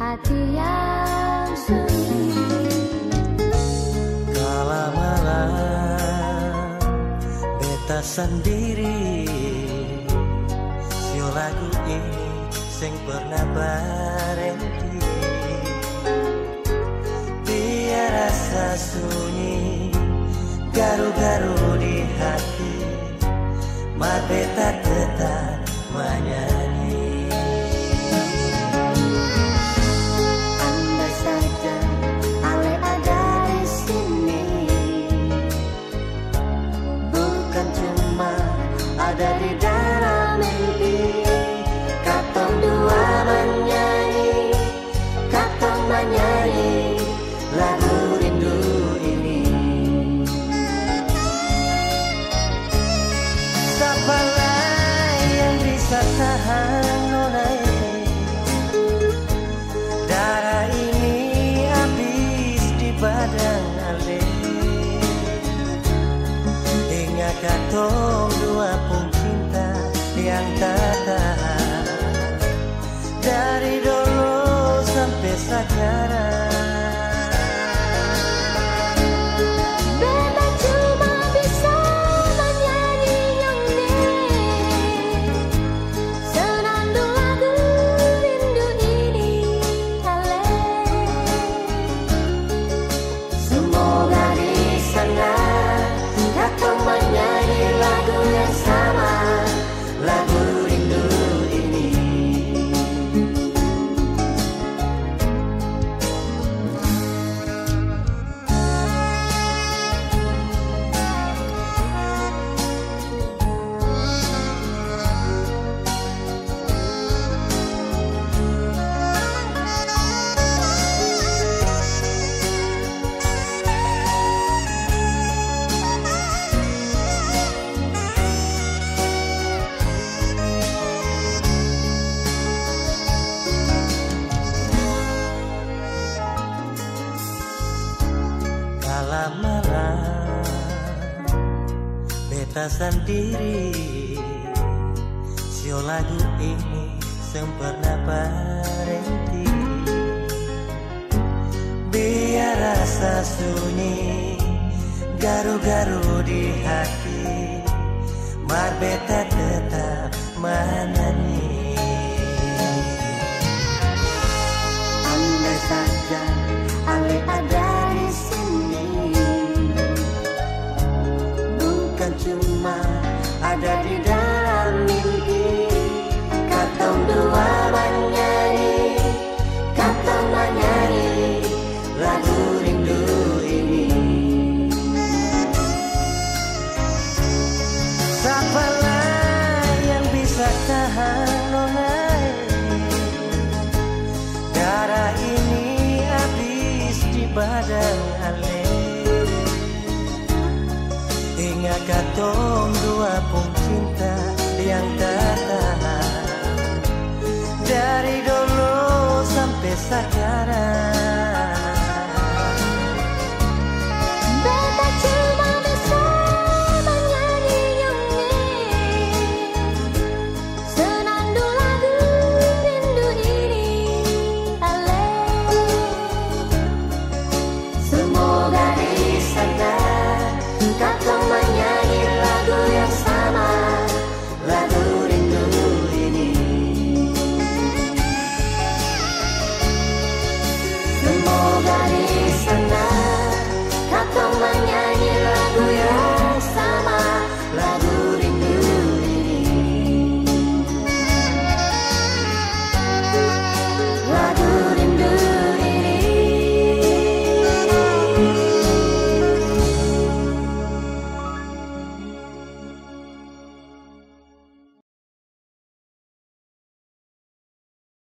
hati yang sunyi Kala malam beta sendiri. Yo lagu ini sing pernah berhenti. Biar rasa sunyi garu-garu di hati. Marbeta tetap banyak. da da da mengapung cinta yang tak malam Beta sendiri Sio lagu ini sempurna parenti Biar rasa sunyi Garu-garu di hati. Mar beta tetap marah Untung dua pung cinta yang tertahan. Dari dulu sampai sekarang